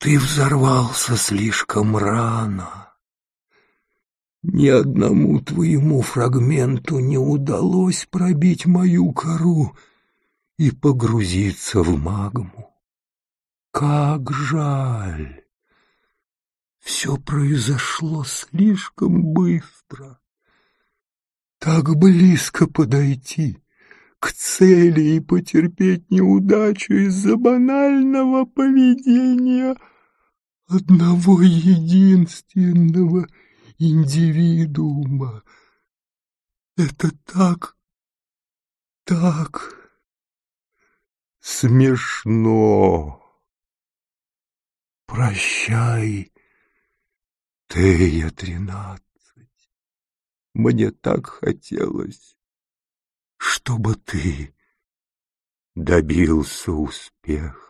Ты взорвался слишком рано. Ни одному твоему фрагменту не удалось пробить мою кору и погрузиться в магму. Как жаль! Все произошло слишком быстро. Так близко подойти к цели и потерпеть неудачу из-за банального поведения одного единственного индивидуума. Это так, так смешно. Прощай, Тея-тринадцать. Мне так хотелось, чтобы ты добился успеха.